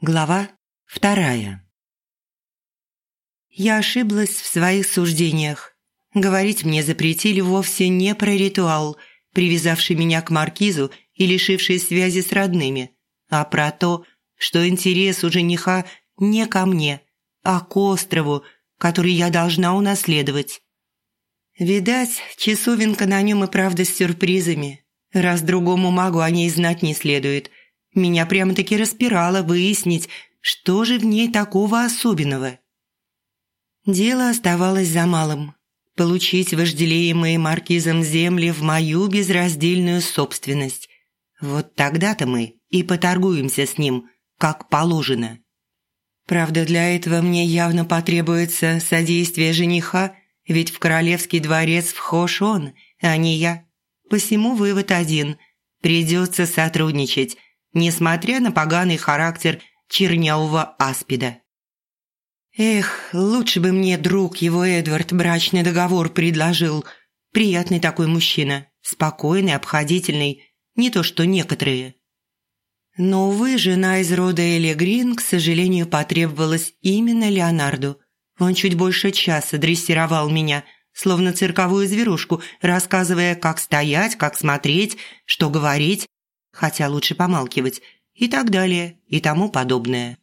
Глава вторая. Я ошиблась в своих суждениях. Говорить мне запретили вовсе не про ритуал, привязавший меня к маркизу и лишивший связи с родными, а про то, что интерес у жениха не ко мне, а к острову, который я должна унаследовать. Видать, часовенка на нем и правда с сюрпризами, раз другому магу о ней знать не следует – меня прямо-таки распирало выяснить, что же в ней такого особенного. Дело оставалось за малым – получить вожделеемые маркизом земли в мою безраздельную собственность. Вот тогда-то мы и поторгуемся с ним, как положено. Правда, для этого мне явно потребуется содействие жениха, ведь в королевский дворец вхож он, а не я. Посему вывод один – придется сотрудничать – несмотря на поганый характер чернявого аспида. Эх, лучше бы мне друг его Эдвард брачный договор предложил. Приятный такой мужчина, спокойный, обходительный, не то что некоторые. Но, увы, жена из рода Элли Грин, к сожалению, потребовалась именно Леонарду. Он чуть больше часа дрессировал меня, словно цирковую зверушку, рассказывая, как стоять, как смотреть, что говорить, хотя лучше помалкивать, и так далее, и тому подобное.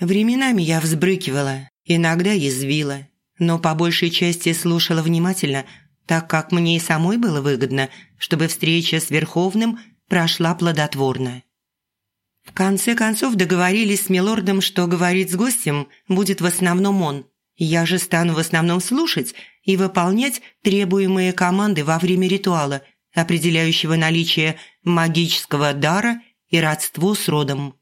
Временами я взбрыкивала, иногда язвила, но по большей части слушала внимательно, так как мне и самой было выгодно, чтобы встреча с Верховным прошла плодотворно. В конце концов договорились с милордом, что говорить с гостем будет в основном он. Я же стану в основном слушать и выполнять требуемые команды во время ритуала – определяющего наличие магического дара и родство с родом.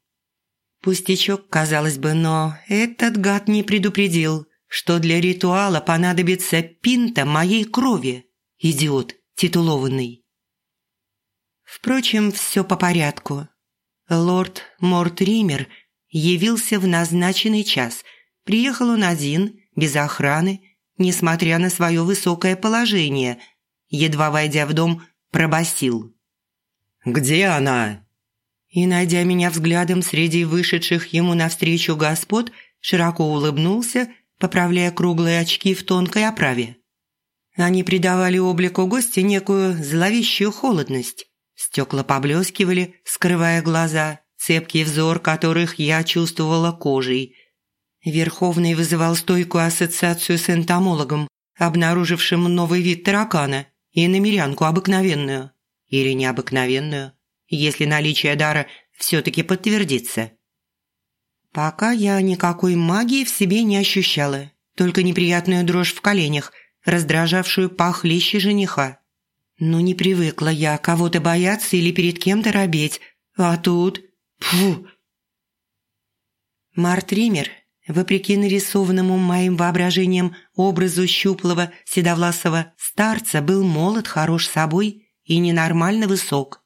Пустячок, казалось бы, но этот гад не предупредил, что для ритуала понадобится пинта моей крови. Идиот титулованный. Впрочем, все по порядку. Лорд Мортример явился в назначенный час. Приехал он один, без охраны, несмотря на свое высокое положение. Едва войдя в дом, пробасил. «Где она?» И, найдя меня взглядом среди вышедших ему навстречу господ, широко улыбнулся, поправляя круглые очки в тонкой оправе. Они придавали облику гостя некую зловещую холодность. Стекла поблескивали, скрывая глаза, цепкий взор которых я чувствовала кожей. Верховный вызывал стойкую ассоциацию с энтомологом, обнаружившим новый вид таракана – и намерянку обыкновенную. Или необыкновенную, если наличие дара все-таки подтвердится. Пока я никакой магии в себе не ощущала, только неприятную дрожь в коленях, раздражавшую похлеще жениха. Но не привыкла я кого-то бояться или перед кем-то робеть, а тут... Фу! Март Ример Вопреки нарисованному моим воображением образу щуплого седовласого старца был молод, хорош собой и ненормально высок.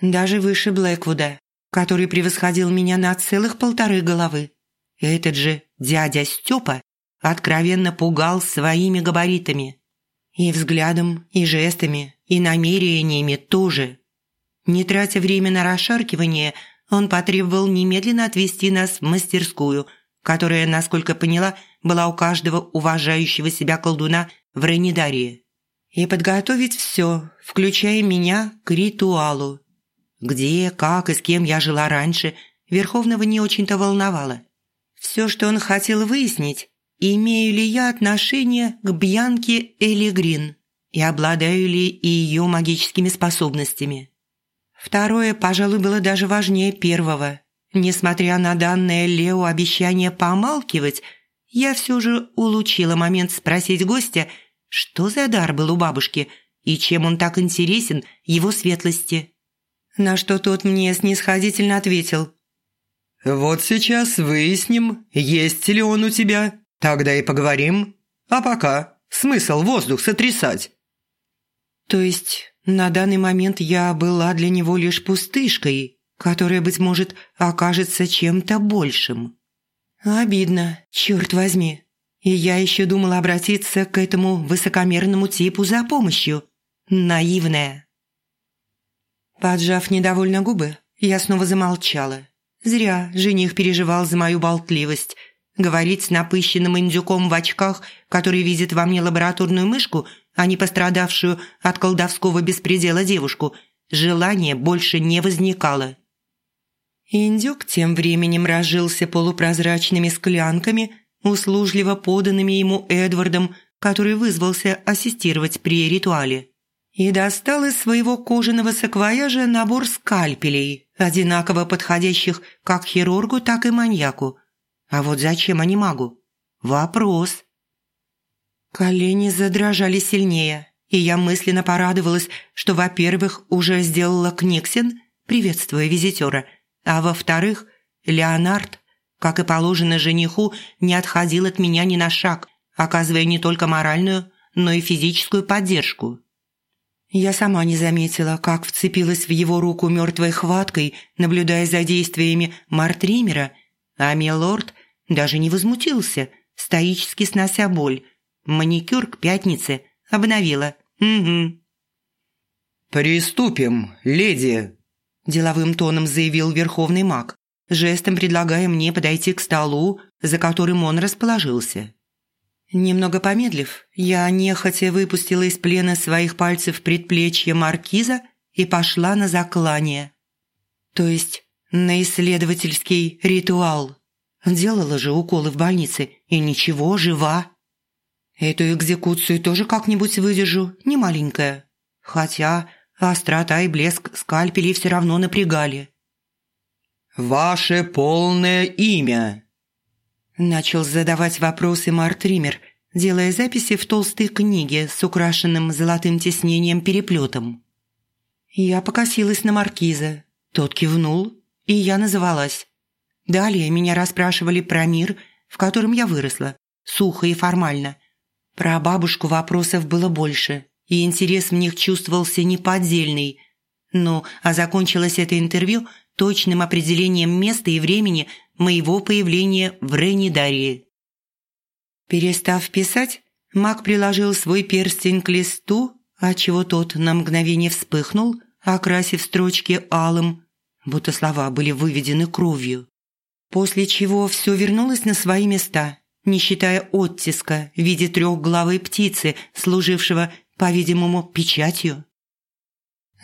Даже выше Блэквуда, который превосходил меня на целых полторы головы. Этот же дядя Степа откровенно пугал своими габаритами. И взглядом, и жестами, и намерениями тоже. Не тратя время на расшаркивание, он потребовал немедленно отвезти нас в мастерскую – которая, насколько поняла, была у каждого уважающего себя колдуна в Рейнидарии. И подготовить все, включая меня, к ритуалу. Где, как и с кем я жила раньше, Верховного не очень-то волновало. Все, что он хотел выяснить, имею ли я отношение к Бьянке Элигрин и обладаю ли ее магическими способностями. Второе, пожалуй, было даже важнее первого – Несмотря на данное Лео обещание помалкивать, я все же улучила момент спросить гостя, что за дар был у бабушки и чем он так интересен его светлости. На что тот мне снисходительно ответил. «Вот сейчас выясним, есть ли он у тебя, тогда и поговорим. А пока смысл воздух сотрясать». То есть на данный момент я была для него лишь пустышкой, которое, быть может, окажется чем-то большим. Обидно, черт возьми. И я еще думала обратиться к этому высокомерному типу за помощью. Наивная. Поджав недовольно губы, я снова замолчала. Зря жених переживал за мою болтливость. Говорить с напыщенным индюком в очках, который видит во мне лабораторную мышку, а не пострадавшую от колдовского беспредела девушку, желания больше не возникало. Индюк тем временем разжился полупрозрачными склянками, услужливо поданными ему Эдвардом, который вызвался ассистировать при ритуале. И достал из своего кожаного саквояжа набор скальпелей, одинаково подходящих как хирургу, так и маньяку. А вот зачем они магу? Вопрос. Колени задрожали сильнее, и я мысленно порадовалась, что, во-первых, уже сделала Книксен, приветствуя визитера, а во-вторых, Леонард, как и положено жениху, не отходил от меня ни на шаг, оказывая не только моральную, но и физическую поддержку. Я сама не заметила, как вцепилась в его руку мертвой хваткой, наблюдая за действиями Мартримера, а милорд даже не возмутился, стоически снося боль. Маникюр к пятнице обновила. Угу. «Приступим, леди», – деловым тоном заявил верховный маг, жестом предлагая мне подойти к столу, за которым он расположился. Немного помедлив, я нехотя выпустила из плена своих пальцев предплечье маркиза и пошла на заклание. То есть на исследовательский ритуал. Делала же уколы в больнице, и ничего, жива. Эту экзекуцию тоже как-нибудь выдержу, не маленькая. Хотя острота и блеск скальпелей все равно напрягали. «Ваше полное имя?» Начал задавать вопросы Мартример, делая записи в толстой книге с украшенным золотым тиснением переплетом. Я покосилась на маркиза. Тот кивнул, и я называлась. Далее меня расспрашивали про мир, в котором я выросла, сухо и формально. Про бабушку вопросов было больше, и интерес в них чувствовался неподдельный. Ну, а закончилось это интервью точным определением места и времени моего появления в Ренидарии. Перестав писать, маг приложил свой перстень к листу, отчего тот на мгновение вспыхнул, окрасив строчки алым, будто слова были выведены кровью. После чего все вернулось на свои места, не считая оттиска в виде трехглавой птицы, служившего, по-видимому, печатью.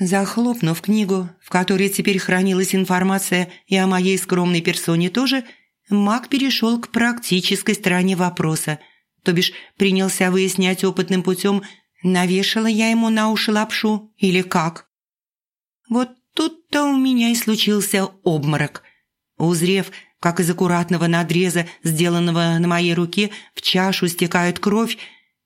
Захлопнув книгу, в которой теперь хранилась информация и о моей скромной персоне тоже, маг перешел к практической стороне вопроса, то бишь принялся выяснять опытным путем, навешала я ему на уши лапшу или как. Вот тут-то у меня и случился обморок. Узрев, как из аккуратного надреза, сделанного на моей руке, в чашу стекает кровь,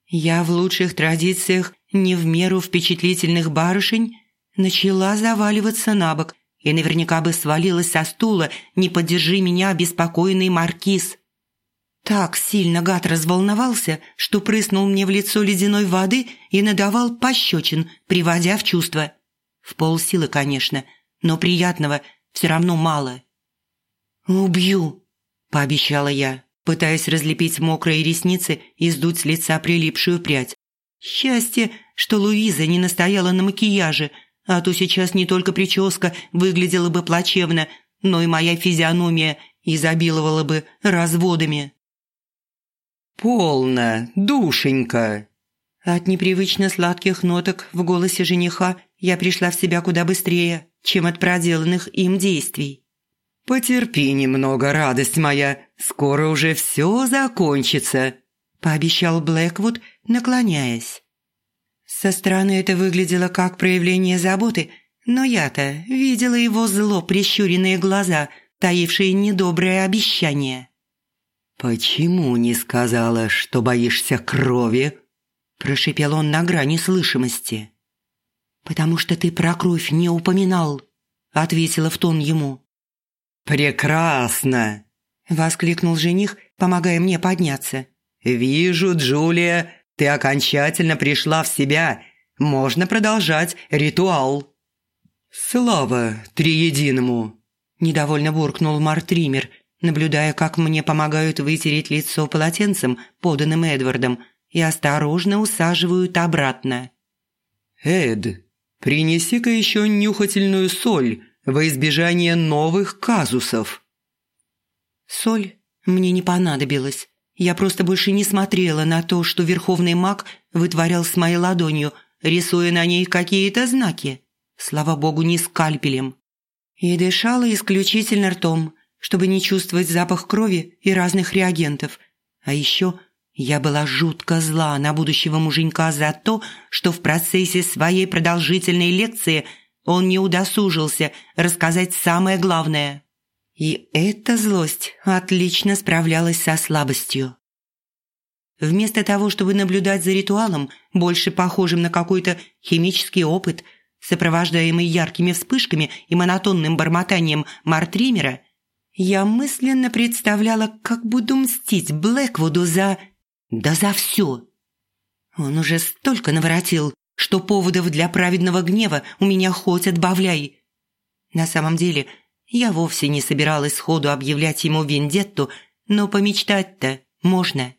я в лучших традициях не в меру впечатлительных барышень начала заваливаться на бок и наверняка бы свалилась со стула, не поддержи меня беспокойный маркиз. Так сильно гад разволновался, что прыснул мне в лицо ледяной воды и надавал пощечин, приводя в чувство. В полсилы, конечно, но приятного все равно мало. «Убью», – пообещала я, пытаясь разлепить мокрые ресницы и сдуть с лица прилипшую прядь. Счастье, что Луиза не настояла на макияже – а то сейчас не только прическа выглядела бы плачевно, но и моя физиономия изобиловала бы разводами. «Полно, душенька!» От непривычно сладких ноток в голосе жениха я пришла в себя куда быстрее, чем от проделанных им действий. «Потерпи немного, радость моя, скоро уже все закончится», – пообещал Блэквуд, наклоняясь. Со стороны это выглядело как проявление заботы, но я-то видела его зло прищуренные глаза, таившие недоброе обещание. «Почему не сказала, что боишься крови?» – прошипел он на грани слышимости. «Потому что ты про кровь не упоминал», – ответила в тон ему. «Прекрасно!» – воскликнул жених, помогая мне подняться. «Вижу, Джулия, ты окончательно пришла в себя. Можно продолжать ритуал». «Слава Триединому!» – недовольно буркнул Мартример, наблюдая, как мне помогают вытереть лицо полотенцем, поданным Эдвардом, и осторожно усаживают обратно. «Эд, принеси-ка еще нюхательную соль во избежание новых казусов». Соль мне не понадобилась. Я просто больше не смотрела на то, что верховный маг вытворял с моей ладонью, рисуя на ней какие-то знаки. Слава богу, не скальпелем. И дышала исключительно ртом, чтобы не чувствовать запах крови и разных реагентов. А еще я была жутко зла на будущего муженька за то, что в процессе своей продолжительной лекции он не удосужился рассказать самое главное. И эта злость отлично справлялась со слабостью. Вместо того, чтобы наблюдать за ритуалом, больше похожим на какой-то химический опыт, сопровождаемый яркими вспышками и монотонным бормотанием Мартримера, я мысленно представляла, как буду мстить Блэквуду за да за все. Он уже столько наворотил, что поводов для праведного гнева у меня хоть отбавляй. На самом деле, я вовсе не собиралась сходу объявлять ему вендетту, но помечтать-то можно.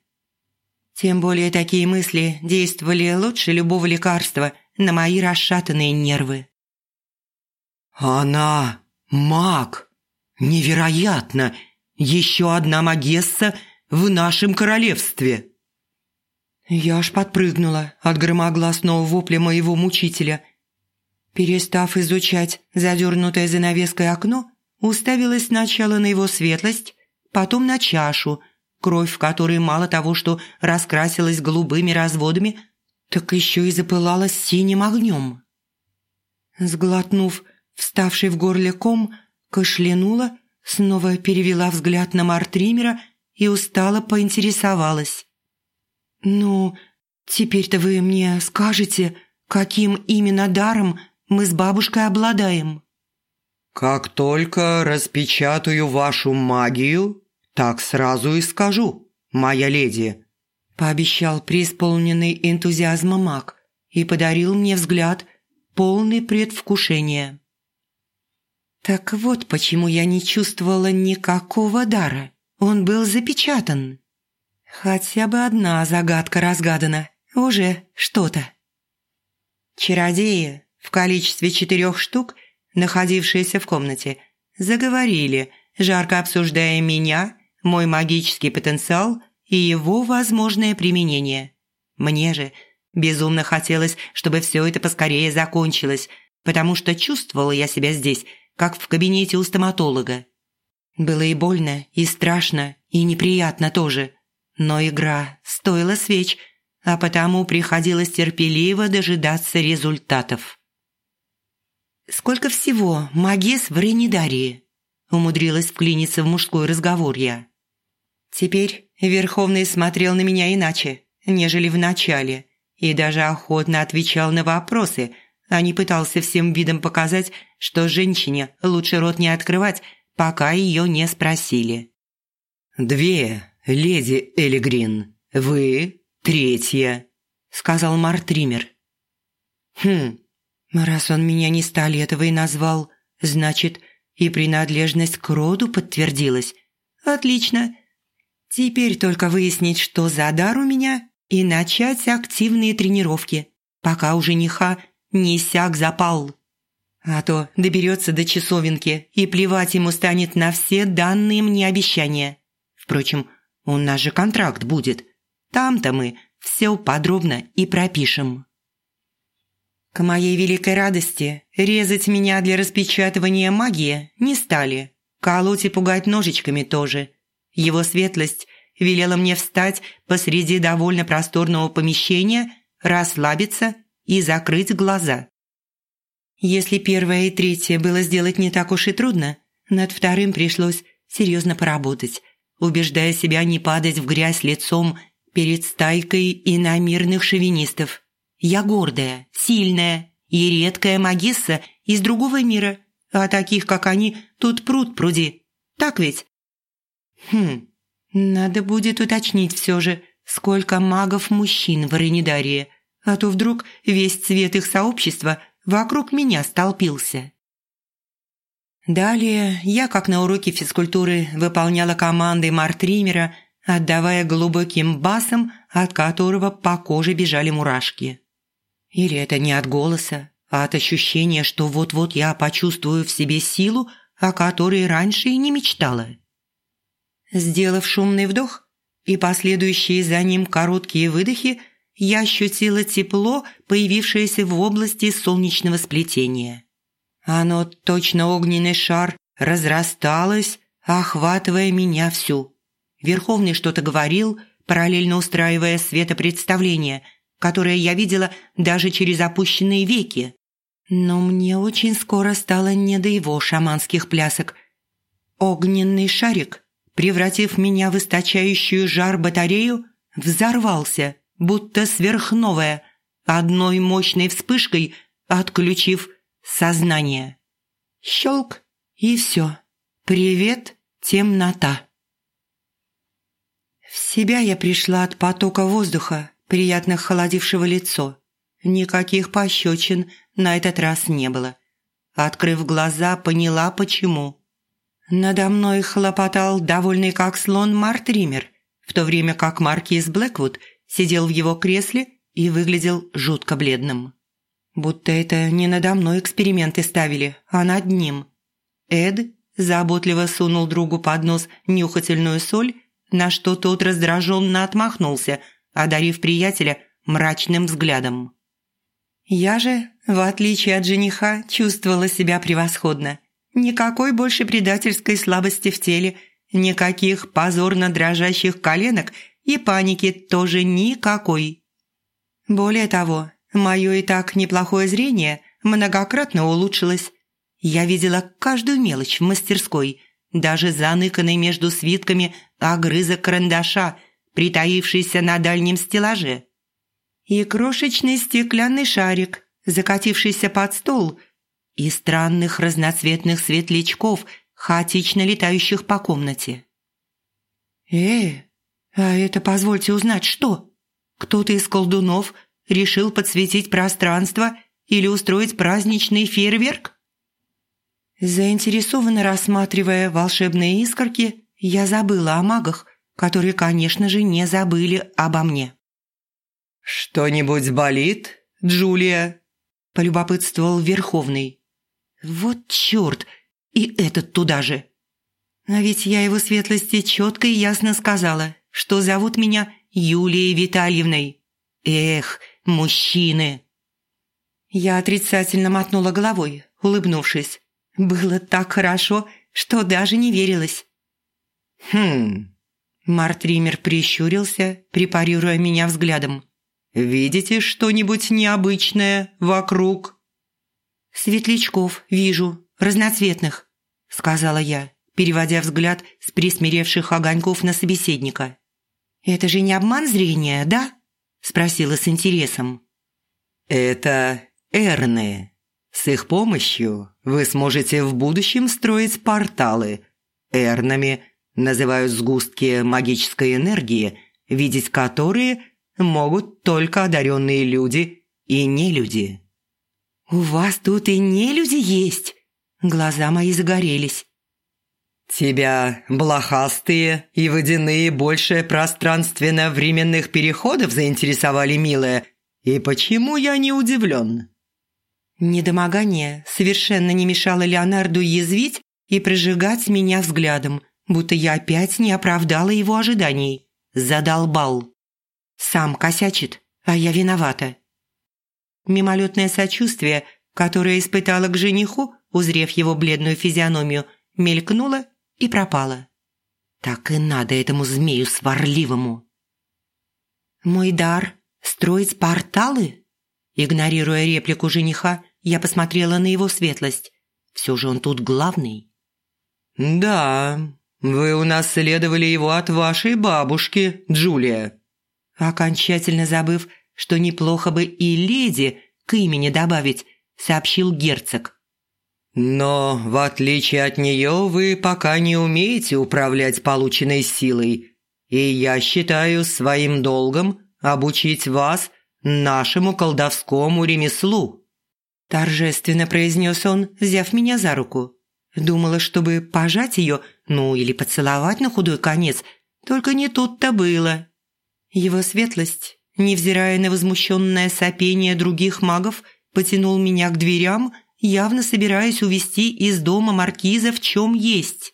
Тем более такие мысли действовали лучше любого лекарства на мои расшатанные нервы. «Она маг! Невероятно! Еще одна магесса в нашем королевстве!» Я аж подпрыгнула от громогласного вопля моего мучителя. Перестав изучать задернутое занавеской окно, уставилась сначала на его светлость, потом на чашу, кровь в которой мало того, что раскрасилась голубыми разводами, так еще и запылалась синим огнем. Сглотнув вставший в горле ком, кашлянула, снова перевела взгляд на Мартримера и устало поинтересовалась. «Ну, теперь-то вы мне скажете, каким именно даром мы с бабушкой обладаем?» «Как только распечатаю вашу магию, так сразу и скажу, моя леди», пообещал преисполненный энтузиазма маг и подарил мне взгляд, полный предвкушения. Так вот почему я не чувствовала никакого дара. Он был запечатан. Хотя бы одна загадка разгадана. Уже что-то. Чародеи в количестве четырех штук, находившиеся в комнате, заговорили, жарко обсуждая меня, мой магический потенциал и его возможное применение. Мне же безумно хотелось, чтобы все это поскорее закончилось, потому что чувствовала я себя здесь, как в кабинете у стоматолога. Было и больно, и страшно, и неприятно тоже – но игра стоила свеч, а потому приходилось терпеливо дожидаться результатов. «Сколько всего магес в Ренидарии?» умудрилась вклиниться в мужской разговор я. Теперь Верховный смотрел на меня иначе, нежели в начале, и даже охотно отвечал на вопросы, а не пытался всем видом показать, что женщине лучше рот не открывать, пока ее не спросили. «Две леди Элигрин, вы третья», – сказал Мартример. «Хм, раз он меня не Столетовой назвал, значит, и принадлежность к роду подтвердилась. Отлично. Теперь только выяснить, что за дар у меня, и начать активные тренировки, пока у жениха не сяк запал. А то доберется до часовенки, и плевать ему станет на все данные мне обещания. Впрочем, у нас же контракт будет. Там-то мы все подробно и пропишем. К моей великой радости, резать меня для распечатывания магии не стали. Колоть и пугать ножичками тоже. Его светлость велела мне встать посреди довольно просторного помещения, расслабиться и закрыть глаза. Если первое и третье было сделать не так уж и трудно, над вторым пришлось серьезно поработать убеждая себя не падать в грязь лицом перед стайкой иномирных шовинистов. Я гордая, сильная и редкая магисса из другого мира, а таких, как они, тут пруд пруди. Так ведь? Хм, надо будет уточнить все же, сколько магов-мужчин в Ренидарии, а то вдруг весь цвет их сообщества вокруг меня столпился. Далее я, как на уроке физкультуры, выполняла команды Мартримера, отдавая глубоким басом, от которого по коже бежали мурашки. Или это не от голоса, от ощущения, что вот-вот я почувствую в себе силу, о которой раньше и не мечтала. Сделав шумный вдох и последующие за ним короткие выдохи, я ощутила тепло, появившееся в области солнечного сплетения. Оно, точно огненный шар, разрасталось, охватывая меня всю. Верховный что-то говорил, параллельно устраивая светопредставление, которое я видела даже через опущенные веки. Но мне очень скоро стало не до его шаманских плясок. Огненный шарик, превратив меня в источающую жар батарею, взорвался, будто сверхновая, одной мощной вспышкой отключив сознание. Щелк, и все. Привет, темнота. В себя я пришла от потока воздуха, приятно холодившего лицо. Никаких пощечин на этот раз не было. Открыв глаза, поняла, почему. Надо мной хлопотал довольный как слон Мартример, в то время как маркиз Блэквуд сидел в его кресле и выглядел жутко бледным. Будто это не надо мной эксперименты ставили, а над ним. Эд заботливо сунул другу под нос нюхательную соль на что тот раздраженно отмахнулся, одарив приятеля мрачным взглядом. Я же, в отличие от жениха, чувствовала себя превосходно. Никакой больше предательской слабости в теле, никаких позорно дрожащих коленок и паники тоже никакой. Более того, мое и так неплохое зрение многократно улучшилось. Я видела каждую мелочь в мастерской – даже заныканный между свитками огрызок карандаша, притаившийся на дальнем стеллаже. И крошечный стеклянный шарик, закатившийся под стол, и странных разноцветных светлячков, хаотично летающих по комнате. «Э, а это, позвольте узнать, что? Кто-то из колдунов решил подсветить пространство или устроить праздничный фейерверк?» Заинтересованно рассматривая волшебные искорки, я забыла о магах, которые, конечно же, не забыли обо мне. «Что-нибудь болит, Джулия?» – полюбопытствовал Верховный. «Вот черт! И этот туда же!» А ведь я его светлости четко и ясно сказала, что зовут меня Юлией Витальевной. Эх, мужчины!» Я отрицательно мотнула головой, улыбнувшись. Было так хорошо, что даже не верилось. «Хм...» Мартример прищурился, препарируя меня взглядом. «Видите что-нибудь необычное вокруг?» «Светлячков вижу, разноцветных», — сказала я, переводя взгляд с присмиревших огоньков на собеседника. «Это же не обман зрения, да?» — спросила с интересом. «Это эрны», с их помощью вы сможете в будущем строить порталы. Эрнами называют сгустки магической энергии, видеть которые могут только одаренные люди и нелюди. «У вас тут и нелюди есть?» Глаза мои загорелись. «Тебя блохастые и водяные больше пространственно-временных переходов заинтересовали, милая, и почему я не удивлен?» Недомогание совершенно не мешало Леонарду язвить и прожигать меня взглядом, будто я опять не оправдала его ожиданий. Задолбал. Сам косячит, а я виновата. Мимолетное сочувствие, которое испытала к жениху, узрев его бледную физиономию, мелькнуло и пропало. Так и надо этому змею сварливому. «Мой дар – строить порталы?» Игнорируя реплику жениха, я посмотрела на его светлость. Все же он тут главный. «Да, вы унаследовали его от вашей бабушки, Джулия». Окончательно забыв, что неплохо бы и леди к имени добавить, сообщил герцог. «Но, в отличие от нее, вы пока не умеете управлять полученной силой, и я считаю своим долгом обучить вас нашему колдовскому ремеслу». Торжественно произнес он, взяв меня за руку. Думала, чтобы пожать ее, ну или поцеловать на худой конец, только не тут-то было. Его светлость, невзирая на возмущенное сопение других магов, потянул меня к дверям, явно собираясь увести из дома маркиза в чем есть.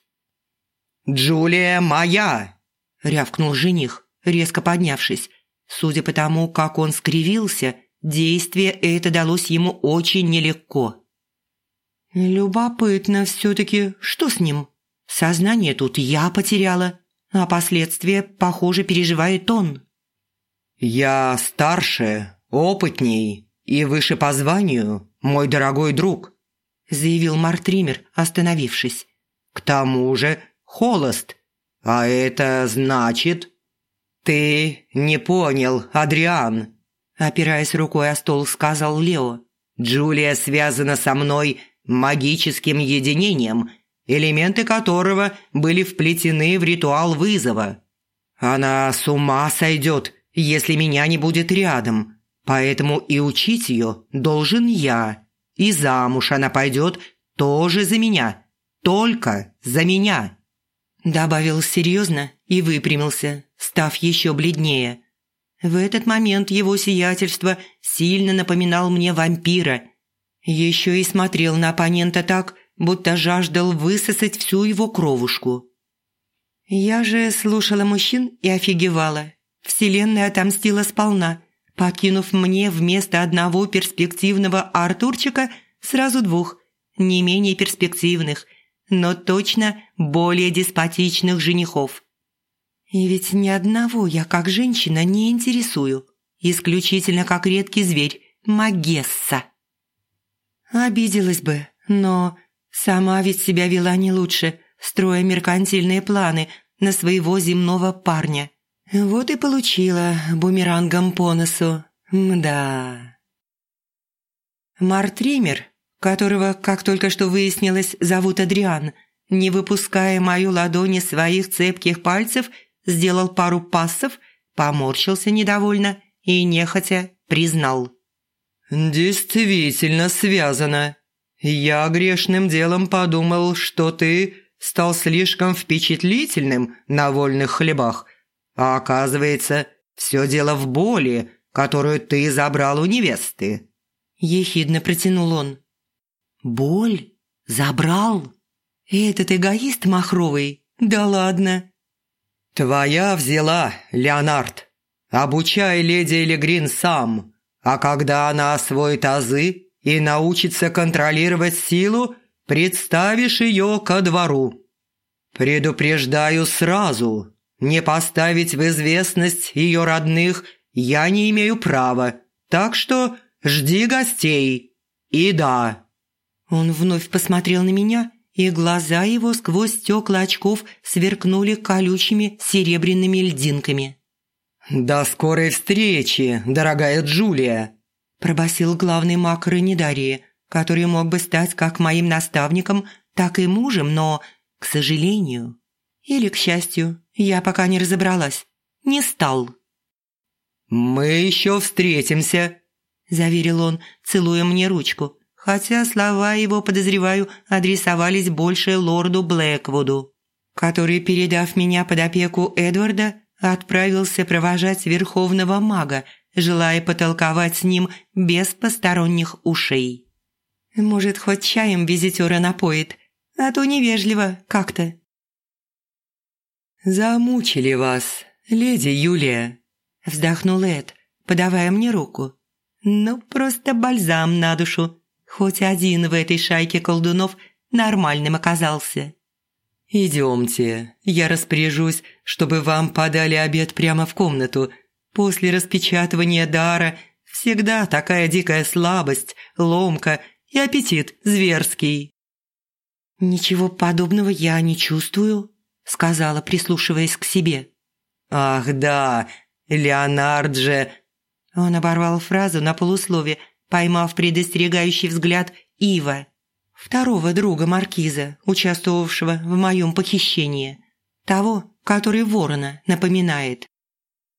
«Джулия моя!» – рявкнул жених, резко поднявшись. Судя по тому, как он скривился, действие это далось ему очень нелегко. «Любопытно все-таки, что с ним? Сознание тут я потеряла, а последствия, похоже, переживает он». «Я старше, опытней и выше по званию, мой дорогой друг», заявил Мартример, остановившись. «К тому же холост, а это значит...» «Ты не понял, Адриан», опираясь рукой о стол, сказал Лео. «Джулия связана со мной магическим единением, элементы которого были вплетены в ритуал вызова. Она с ума сойдет, если меня не будет рядом, поэтому и учить ее должен я. И замуж она пойдет тоже за меня, только за меня». Добавил серьезно и выпрямился, став еще бледнее. В этот момент его сиятельство сильно напоминал мне вампира. Еще и смотрел на оппонента так, будто жаждал высосать всю его кровушку. Я же слушала мужчин и офигевала. Вселенная отомстила сполна, подкинув мне вместо одного перспективного Артурчика сразу двух, не менее перспективных, но точно более деспотичных женихов. И ведь ни одного я как женщина не интересую, исключительно как редкий зверь, Магесса. Обиделась бы, но сама ведь себя вела не лучше, строя меркантильные планы на своего земного парня – вот и получила бумерангом по носу. Мда. Мартример, которого, как только что выяснилось, зовут Адриан, не выпуская мою ладони своих цепких пальцев, сделал пару пассов, поморщился недовольно и нехотя признал. «Действительно связано. Я грешным делом подумал, что ты стал слишком впечатлительным на вольных хлебах» А оказывается, все дело в боли, которую ты забрал у невесты». Ехидно протянул он. «Боль? Забрал? Этот эгоист махровый? Да ладно!» «Твоя взяла, Леонард. Обучай леди Элегрин сам, а когда она освоит азы и научится контролировать силу, представишь ее ко двору. Предупреждаю сразу, не поставить в известность ее родных я не имею права, так что жди гостей. И да». Он вновь посмотрел на меня, и глаза его сквозь стекла очков сверкнули колючими серебряными льдинками. «До скорой встречи, дорогая Джулия!» – пробасил главный маг Ранидарии, который мог бы стать как моим наставником, так и мужем, но, к сожалению, или, к счастью, я пока не разобралась. Не стал. «Мы еще встретимся», – заверил он, целуя мне ручку, хотя слова его, подозреваю, адресовались больше лорду Блэквуду, который, передав меня под опеку Эдварда, отправился провожать верховного мага, желая потолковать с ним без посторонних ушей. «Может, хоть чаем визитера напоит, а то невежливо как-то». «Замучили вас, леди Юлия», – вздохнул Эд, подавая мне руку. «Ну, просто бальзам на душу. Хоть один в этой шайке колдунов нормальным оказался». «Идемте, я распоряжусь, чтобы вам подали обед прямо в комнату. После распечатывания дара всегда такая дикая слабость, ломка и аппетит зверский». «Ничего подобного я не чувствую», сказала, прислушиваясь к себе. «Ах да, Леонард же...» Он оборвал фразу на полуслове, поймав предостерегающий взгляд Ива, второго друга Маркиза, участвовавшего в моем похищении. Того, который ворона напоминает.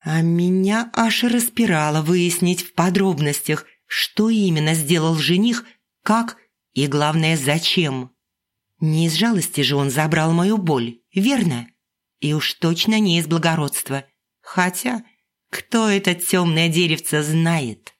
А меня аж распирало выяснить в подробностях, что именно сделал жених, как и, главное, зачем. Не из жалости же он забрал мою боль, верно? И уж точно не из благородства. Хотя, кто это темное деревце знает?»